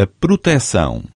a proteção.